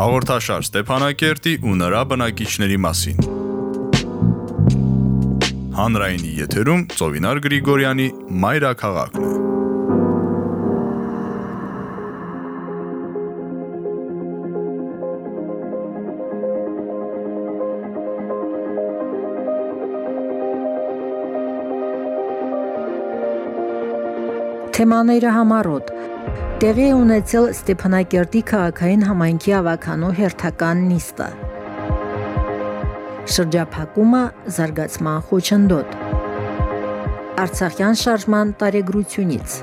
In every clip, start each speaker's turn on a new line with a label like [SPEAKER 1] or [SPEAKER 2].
[SPEAKER 1] Հաղորդաշար Ստեփանակերտի ու նրա բնակիչների մասին։ Հանրայինի եթերում Ծովինար Գրիգորյանի Մայրաքաղաքն է։
[SPEAKER 2] Թեմաները համառոտ Տեղի ունեցել Ստեփանակերտի քաղաքային համայնքի ավականու հերթական նիստը։ Շրջափակումը զարգացման խոչընդոտ։ Արցախյան շարժման տարեգրությունից։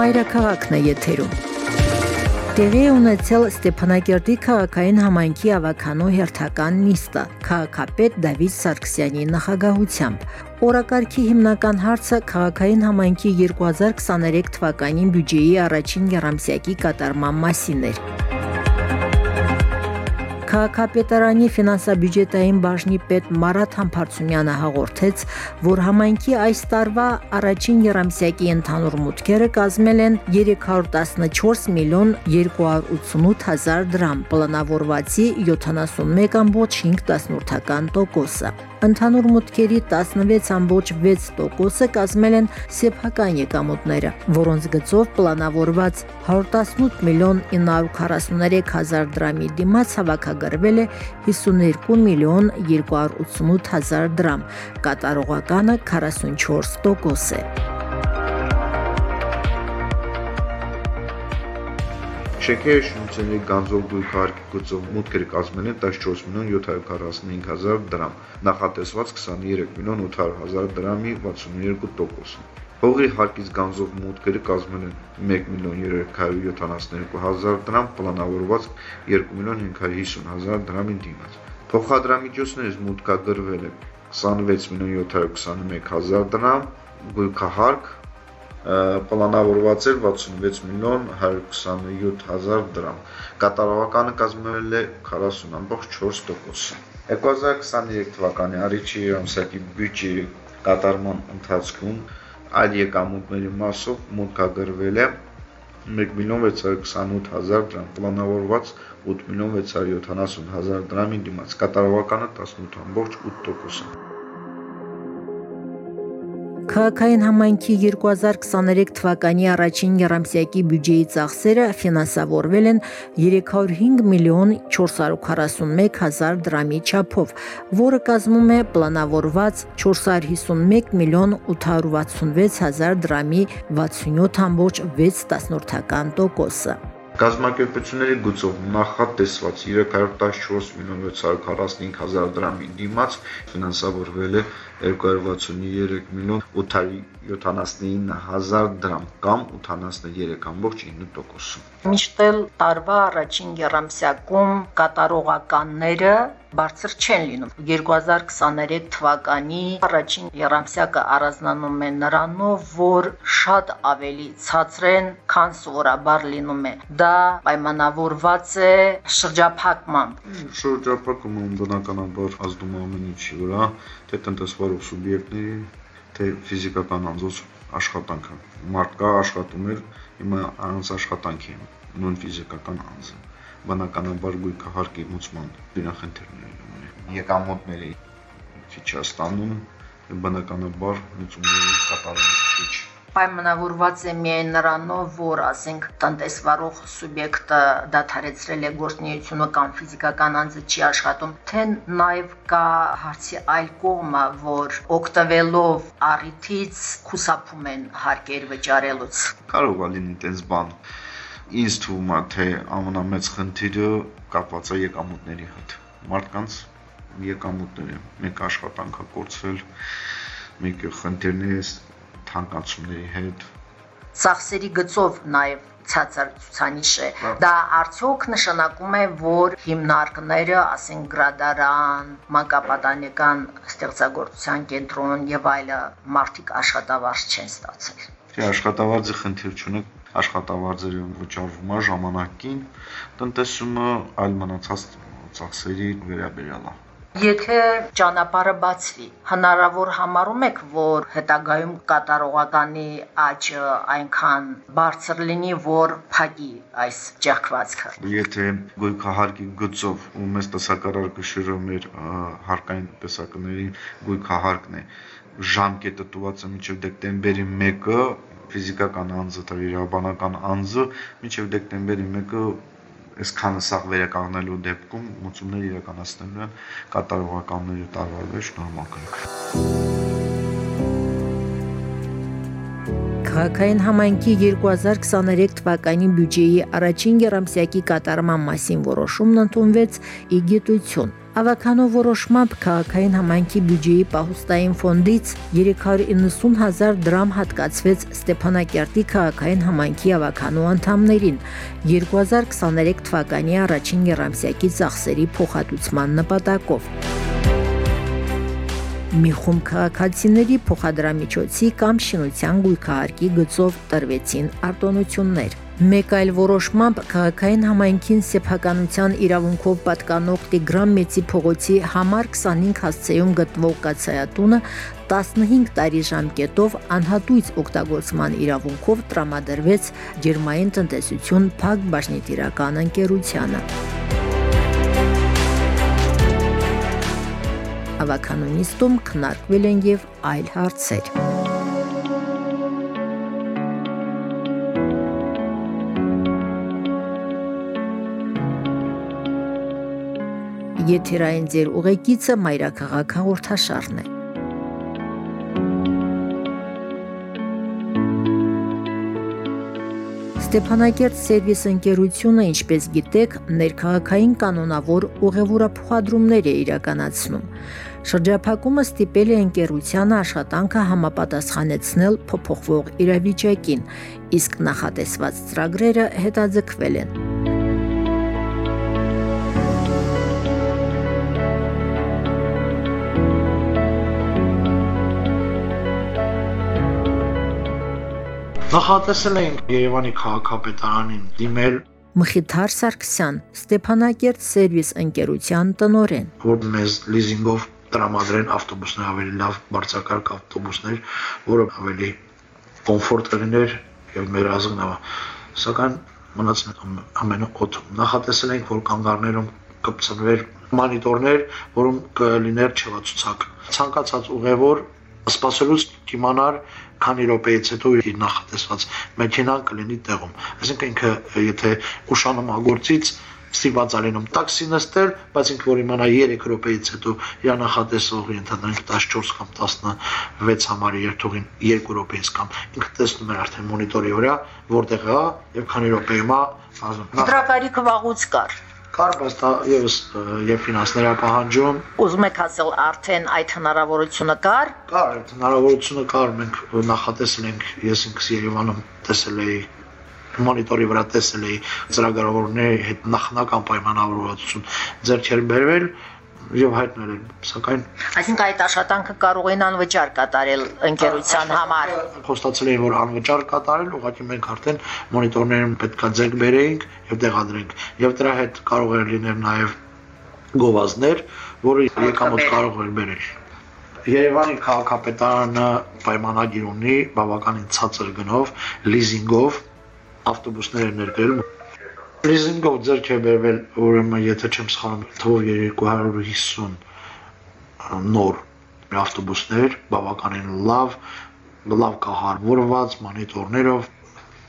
[SPEAKER 2] Մայրաքաղաքն է եթերում։ Տեղի ունեցել Ստեփանակերտի քաղաքային համայնքի ավականու հերթական նիստը քաղաքապետ Դավիթ Սարգսյանի նախագահությամբ։ Օրակարգի հիմնական հարցը քաղաքային համայնքի 2023 թվականին բյուջեի առաջին երամսյակի կատարման մասին էր։ Քաղաքապետարանի ֆինանսա-բյուջետային բաժնի պետ Մարատ Համբարձումյանը հաղորդեց, որ համայնքի այս տարվա առաջին երամսյակի ընդհանուր մուտքերը կազմել են 314 միլիոն 288 հազար դրամ, պլանավորվածի 71.5%-ը։ Ընդհանուր մուտքերի 16.6%-ը կազմել են սեփական եկամուտները, որոնց գծով պլանավորված 118 միլիոն 943 հազար դրամի դիմաց հավաքագրվել է 52 միլիոն 288 հազար դրամ, կատարողականը 44% է։
[SPEAKER 3] Շենքերի շինությունների գանձով գույքահարկի գծով մուտքերը կազմել են 14 միլիոն 745 հազար դրամ, նախատեսված 23 միլիոն 800 հազար դրամի 62%։ Հողի հարկից գանձով մուտքերը կազմել են 1 միլիոն 372 հազար դրամ, պլանավորված 2 միլիոն 550 հազար դրամի դիմաց։ Փոխադրամիջոցներից մուտքագրվել է 26 միլիոն 721 հազար դրամ, գույքահարկ պլանավորված էր 66 միլիոն 127 հազար դրամ։ Կատարողականը կազմել է 40.4%։ 2023 թվականի առաջի ամսակի բյուջեի կատարման ընթացքում այլ եկամուտների մասով մուտքագրվել է 1 միլիոն 628 հազար դրամ, պլանավորված 8 միլիոն 670 հազար դրամի դիմաց, կատարողականը 18.8%։
[SPEAKER 2] Քաղաքային համայնքի 2023 թվականի առաջին երամսյակի բյուջեի ծախսերը ֆինանսավորվել են 305 միլիոն 441 հազար դրամի չափով, որը կազմում է պլանավորված 451 միլիոն 866 հազար դրամի 67.6%-ը։
[SPEAKER 3] Կազմակերպությունների գծով նախատեսված 314 միլիոն 645 հազար դրամի դիմաց ֆինանսավորվել է 263 միլիոն 879 հազար դրամ կամ 83.9%։
[SPEAKER 2] Միշտել տարվա առաջին երամսյակում կատարողականները բարձր չեն լինում։ 2023 թվականի առաջին երամսյակը առանձնանում է նրանով, որ շատ ավելի ցածր են, քան սովորաբար լինում է։ Դա պայմանավորված է շրջափակմամբ։
[SPEAKER 3] Շրջափակումը բնականաբար ազդում ամեն ինչի վրա, թե տնտեսվարող սուբյեկտների, թե ֆիզիկական անձոց աշխատանքը։ Մարդ կա աշխատում էր, հիմա առանց աշխատանքի նույն ֆիզիկական անձը բնականաբար գույքը հարկի մուծման դրան խնդիրներ ունի եկամուտների քիչ է ստանում բնականաբար մուծումների կատարումը քիչ
[SPEAKER 2] պայմանավորված է միայն նրանով, որ ասենք տնտեսվարող սուբյեկտը դադարեցրել է գործունեությունը կամ ֆիզիկական անձը չի աշխատում, թե նաև կա հարցի այլ կողմը, որ օգտվելով առիթից խուսափում են հարկեր վճարելուց։
[SPEAKER 3] Կարող է լինի այդպես բան ինձ թվում է թե ամենամեծ խնդիրը կապված է եկամուտների հետ մարդկանց եկամուտները մեկ աշխատանքը կորցրել մեկ խնդիրների թանկացումների հետ
[SPEAKER 2] ծախսերի գծով նաև ցածր ցուցանիշ է։ Դա արդյոք նշանակում է, որ հիմնարկները, ասենք գրադարան, մանկապատանեկան ստեղծագործության կենտրոն եւ այլը մարդիկ աշխատավարձ չեն ստացել։
[SPEAKER 3] Թե աշխատավարձի խնդիր չունեք, աշխատավարձերը վճարվում է ժամանակին, տնտեսումը այլ մնացած ծախսերի վերաբերյալ է։
[SPEAKER 2] Եթե ճանապարհը բացվի, հնարավոր համարում եք, որ հետագայում կատարողականի աճը այնքան բարձր լինի, որ փակի այս ճեղքվածքը։
[SPEAKER 3] Եթե գույքահարկի գծով ու մեծ տեսակարար շիրը մեր հարկային տեսակների գույքահարկն է ժամկետը տված է մինչև դեկտեմբերի 1-ը ֆիզիկական անձը, տվիրաբանական անձը մինչև դեկտեմբերի 1-ը այսքանը սաղ վերականգնելու դեպքում մուծումներ իրականացնելու են կատարողականների տարվա շնորհման
[SPEAKER 2] Քաղաքային համայնքի 2023 թվականի բյուջեի առաջին երամսյակի կատարման մասին որոշումն ընդունվեց ի գիտություն։ Ավականով որոշմամբ քաղաքային համայնքի բյուջեի պահուստային ֆոնդից 390 հազար դրամ հատկացվեց Ստեփանակերտի քաղաքային համայնքի ավականու անդամներին 2023 թվականի առաջին երամսյակի ծախսերի փոխհատուցման նպատակով մի խումբ քաղաքացիների փոխադրամիջոցի կամ շինության գույքահարկի գծով տրվեցին արտոնություններ։ Մեկ այլ որոշմամբ քաղաքային համայնքին սեփականության իրավունքով պատկանող Տիգրան Մեծի փողոցի համար 25 հասցեում գտնվող կացայատունը 15 տարի ժամկետով անհատույց օգտագործման իրավունքով տրամադրվեց Ջերմային տնտեսություն Փակ Բաշնետիրական ընկերությանը։ ավականոնիստում քննարկվել են եւ այլ հարցեր։ Եթերային ձեր ուղեկիցը Մայրաքաղաք հաղորդաշարն է։ Ստեփանակերտ սերվիս ընկերությունը, ինչպես գիտեք, ներքաղաքային կանոնավոր ուղևորափոխադրումներ է իրականացնում։ Շրջափակումը ստիպել է ընկերությանը աշխատանքը համապատասխանեցնել փոփոխվող իրավիճակին, իսկ նախատեսված ծրագրերը հետաձգվել են։
[SPEAKER 4] Նախատեսել էինք Երևանի քաղաքապետարանին դիմել
[SPEAKER 2] Մխիթար Սարգսյան, Ստեփանակերտ սերվիս ընկերության տնորեն,
[SPEAKER 4] որ մեզ լիզինգով տրամադրեն ավտոբուսներ ավելի լավ բարձրակարգ ավտոբուսներ, որը ավելի կոմֆորտ կլիներ եւ մեր ազգնավա։ Սակայն մնաց ամենը օդ։ Նախատեսել ենք, որ կանգառներում կպցնվեր մոնիտորներ, որում կլիներ չեղացուցակ։ Ցանկացած ուղևոր սպասելուց կիմանար քանի րոպեից հետո իր նախատեսված մեքենան կլինի տեղում։ Այսինքն ինքը եթե ուշանում ագործից ստիպված ալինում տաքսի նստել, բայց ինքը որ իմանա 3 րոպեից հետո իր նախատեսողի ընդհանրենք 14 կամ 16 համարի երթուղին 2 րոպեից կամ ինքը տեսնում է արդեն մոնիտորի վրա որտեղ է եւ քանի րոպեում է
[SPEAKER 2] Դրա կարիքը վաղուց կար
[SPEAKER 4] կար, բայց դա եւս եւ ֆինանսներ պահանջում։
[SPEAKER 2] Ուզում եք ասել արդեն այդ հնարավորությունը կար։
[SPEAKER 4] Կար, այդ հնարավորությունը կար, մենք նախատեսել ենք, ես ինքս Երևանում տեսել էի մոնիտորի վրա տեսել էի ծրագրավորների հետ նախնական պայմանավորվածություն ձեռքեր բերվել եւ հայտնել են, սակայն
[SPEAKER 2] Այսինքն այդ աշխատանքը կարող են անվճար կատարել ընկերության համար։
[SPEAKER 4] Խոստացել էին, որ անվճար կատարել, ուղղակի մենք արդեն մոնիտորներում պետքա ձեկ բերեինք եւ տեղադրենք։ Եվ դրա հետ կարող էր լինել նաեւ գովազներ, որը եկամուտ կարող էր բերել։ Երևանի քաղաքապետարանը պայմանագիր ունի բավականին ցածր գնով լիզինգով ավտոբուսներ ներկրել Լիզինգով ձեռք է բերվել, ուրեմն եթե չեմ սխալվում, թվով 250 նոր ավտոբուսներ, բավականին լավ, լավ կահարվորված մոնիտորներով,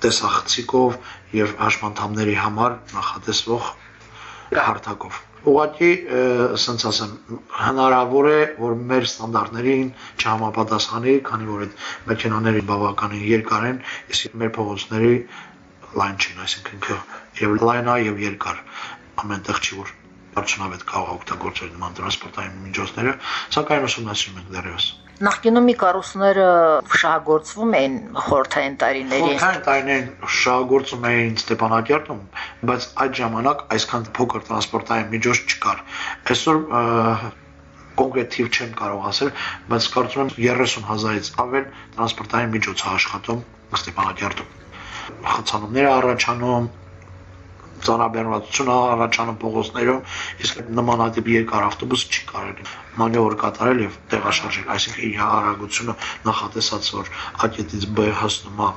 [SPEAKER 4] տեսախցիկով եւ հաշմանդամների համար նախատեսվող հարթակով։ Ուղղակի, ասենց ասեմ, հնարավոր է, որ մեր ստանդարտներին չհամապատասխանի, քանի որ այդ մեքենաները բավականին երկար են, իսկ մեր փողոցների լայն չեն, այսինքն ինքը եւ լայնա եւ երկար ամենտեղ չի որ արդյունավետ կարող օգտագործել նման տրանսպորտային միջոցները, սակայն ուսումնասիրում ենք դեռևս։
[SPEAKER 2] Նախկինում մի կառույցները շահագործվում էին խորթային տարիներին։
[SPEAKER 4] Խորթային տարիներին շահագործում էին Ստեփանակերտում, բայց այդ ժամանակ այսքան փոքր տրանսպորտային միջոց չկար։ Այսօր կոնկրետ թիվ չեմ կարող ասել, բայց կարծում եմ 30000-ից ավել տրանսպորտային միջոց է աշխատում Ստեփանակերտում խցանումներ առաջանում, ծանրաբեռնվածություն առաջանում փողոցներում, իսկ նմանատիպ երկար ավտոբուս չի կարելի մանևր կատարել եւ տեղաշարժել, այսինքն իր արագությունը նախատեսած որ A կետից B հասնում է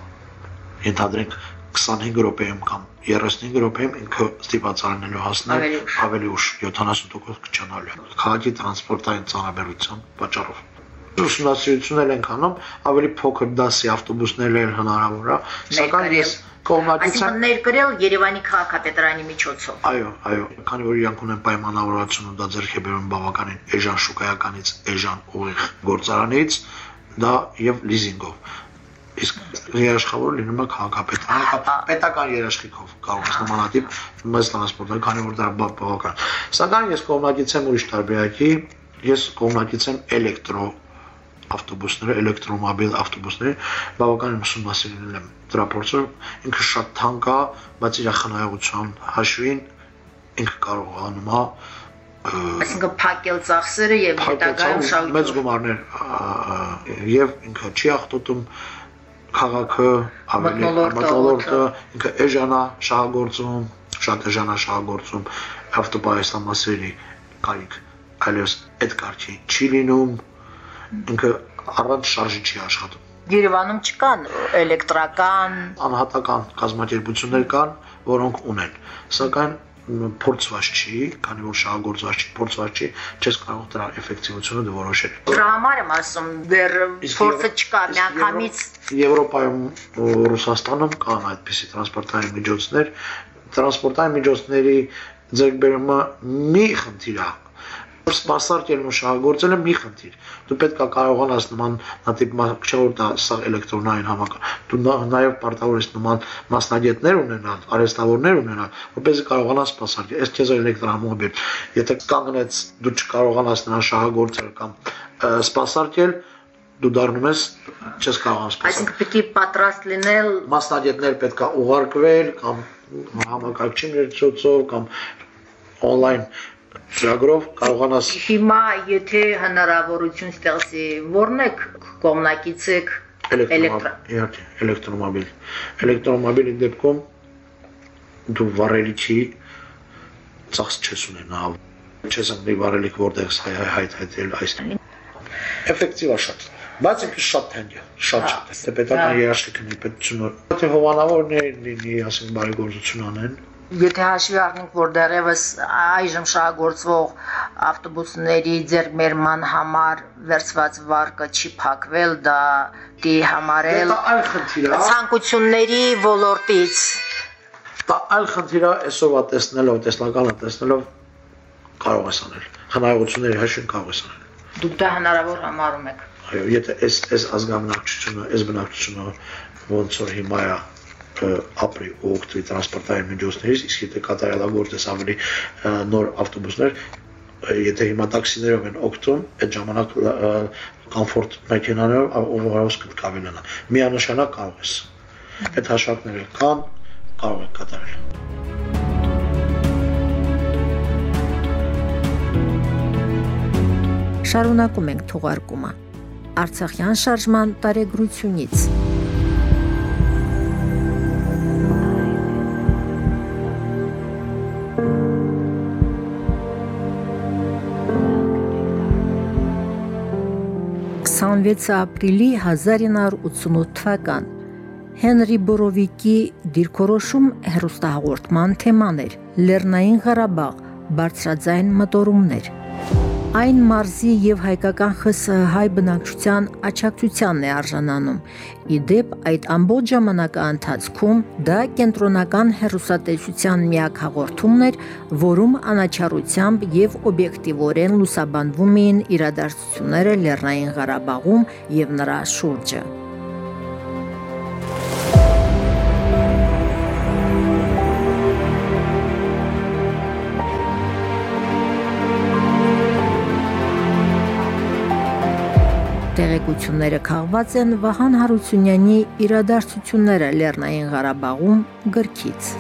[SPEAKER 4] ենթադրենք 25 րոպեում կամ 35 րոպեում ինքը ստիպված արնելու հասնել ավելի ուշ 70% կճանալու։ Քաղաքի տրանսպորտային ծանրաբեռնության պատճառով ուսումնասիրություններ ենք անում, ավելի փոքր դասի ավտոբուսներ էլ հնարավոր սակայն ես
[SPEAKER 2] կողմնակիցը ներկրել Երևանի քաղաքապետարանի միջոցով։
[SPEAKER 4] Այո, այո, քանի որ իրանք ունեն պայմանավորվածություն ու դա ձեռք է բերում բավականին էժան շուկայականից, էժան ուղիղ գործարանից, դա եւ լիզինգով իսկ երաշխավոր լինում է քաղաքապետարանը պետական երաշխիքով կարող է նմանատիպ մեծ տրանսպորտը քանի որ դա բավական սակայն ես կողմնակից եմ ուրիշ տարբերակի ես կողմնակից եմ էլեկտրո ավտոբուսները, էլեկտրոմոբիլ ավտոբուսները բավականին ուսումնասիրել եմ դրա փորձը ինքը շատ թանկ է, բայց իր խնայողության հաշվին ինքը կարող անում է
[SPEAKER 2] այսինքն փակել ծախսերը եւ հետագայում շահույթ
[SPEAKER 4] մեծ գումարներ եւ ինքը չի ախտոտում քաղաքը ավելի մտնոլորտը ինքը էժանա շահագործում շատ էժանա շահագործում ավտոպայստամասերի կարիք այլևս այդ կարգի չի լինում ինքը առանց շարժի չի աշխատում։
[SPEAKER 2] Երևանում չկան էլեկտրական
[SPEAKER 4] անհատական կազմակերպություններ կան, որոնք ունեն, սակայն փորձված չի, քանի որ շահագործված չի, փորձված չի, չես կարող դրա էֆեկտիվությունը դու որոշել։
[SPEAKER 2] Դրա համար եմ ասում, դեռ փորձը չկա, միանգամից
[SPEAKER 4] Եվրոպայում, Ռուսաստանում կան այդպիսի տրանսպորտային միջոցներ, տրանսպորտային միջոցների ձեռքբերումը մի խնդիր է, սպասարկելն ու շահագործելը մի խնդիր։ Դու պետք է կարողանաս նման նատիպ դա սա էլեկտրոնային համակարգ։ Դու նաև պարտավոր ես նման մասնագետներ ունենալ, արհեստավորներ ունենալ, որպեսզի կարողանաս սպասարկել։ Այս քեզ էլեկտրամոբիլ։ Եթե կանգնեց դու չկարողանաս նրան շահագործել կամ սպասարկել, դու դառնում ես չես կարողանում
[SPEAKER 2] սպասել։ Այսինքն պիտի պատրաստ լինել
[SPEAKER 4] մասնագետներ պետքա ուղարկվել կամ համակարգչի միջոցով կամ on-line ծրագրով կարողանաս
[SPEAKER 2] Հիմա եթե հնարավորություն ստեղծի, ո՞րն եք կողմնակից եք
[SPEAKER 4] էլեկտրո էլեկտրոմոբիլ էլեկտրոմոբիլի դեպքում դու վառելիքի ծախս չես ունենա չես ունի վառելիք որտեղս հայտ հայտել այս էֆեկտիվ է շատ բայց ինքը շատ թանկ է շատ շատ է պետական երաշխիքն է պետությունը թե հովանավորներ լինի ասենք բարեգործություն անեն
[SPEAKER 2] եթե հաշվի առնենք, որ դեռևս այժմ շահագործվող ավտոբուսների ձեռքբերման համար վերցված վարկը չի փակվել, դա դի համարել ցանկությունների ոլորտից
[SPEAKER 4] դա այլ խնդիր է այսօրվա տեսնելով, տեսնականը տեսնելով կարող ես անել։ Խնայողությունների հաշվին կարող ես անել։
[SPEAKER 2] Դուք դա հնարավոր համարում եք։
[SPEAKER 4] Այո, եթե այս այս ազգամնակցությունը, այս բնակչությունը ոնց որ հիմա է ապրի ու օգտվի տրանսպորտային միջոցներից, իսկ եթե կատարելագործես ավելի նոր ավտոբուսներ, եթե հիմա տաքսիներով են օգտվում, այդ ժամանակ կոմֆորտ մեքենաներով overall կավելանա։ Միանշանակ կարող ես։ Այդ հաշվարկները կան, կարող եք կատարել։
[SPEAKER 5] Շարունակում ենք թողարկումը։ Արցախյան շարժման տարեգրությունից Տասնվեցը ապրիլի 1988 թվական Հենրի Բորովիկի դիրքորոշում հերոստահաղորդման թեման էր Լեռնային Ղարաբաղ բարձրաձայն մտորումներ Այն մարզի եւ հայկական ԽՍՀ հայ բնակչության աչակցությանն է արժանանում։ Իդեպ այդ ամբողջ ժամանակահատվածում դա կենտրոնական հերոսատեսության միակ հաղորդումն էր, որում անաչառությամբ եւ օբյեկտիվորեն լուսաբանվում էին իրադարձությունները Լեռնային Ղարաբաղում եւ նրա շուրջը։ Տեղեկությունները քաղված են Վահան Հարությունյանի իրադարձությունները Լեռնային Ղարաբաղում գրքից։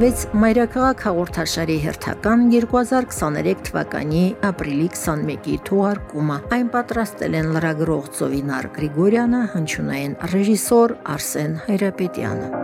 [SPEAKER 2] ավարտվեց Մայրաքաղաք հաղորդաշարի հերթական 2023 թվականի ապրիլի 21-ի թողարկումը։ Այն պատրաստել են լրագրող Ծովինար Գրիգորյանը, հնչյունային ռեժիսոր Արսեն Հայրապետյանը։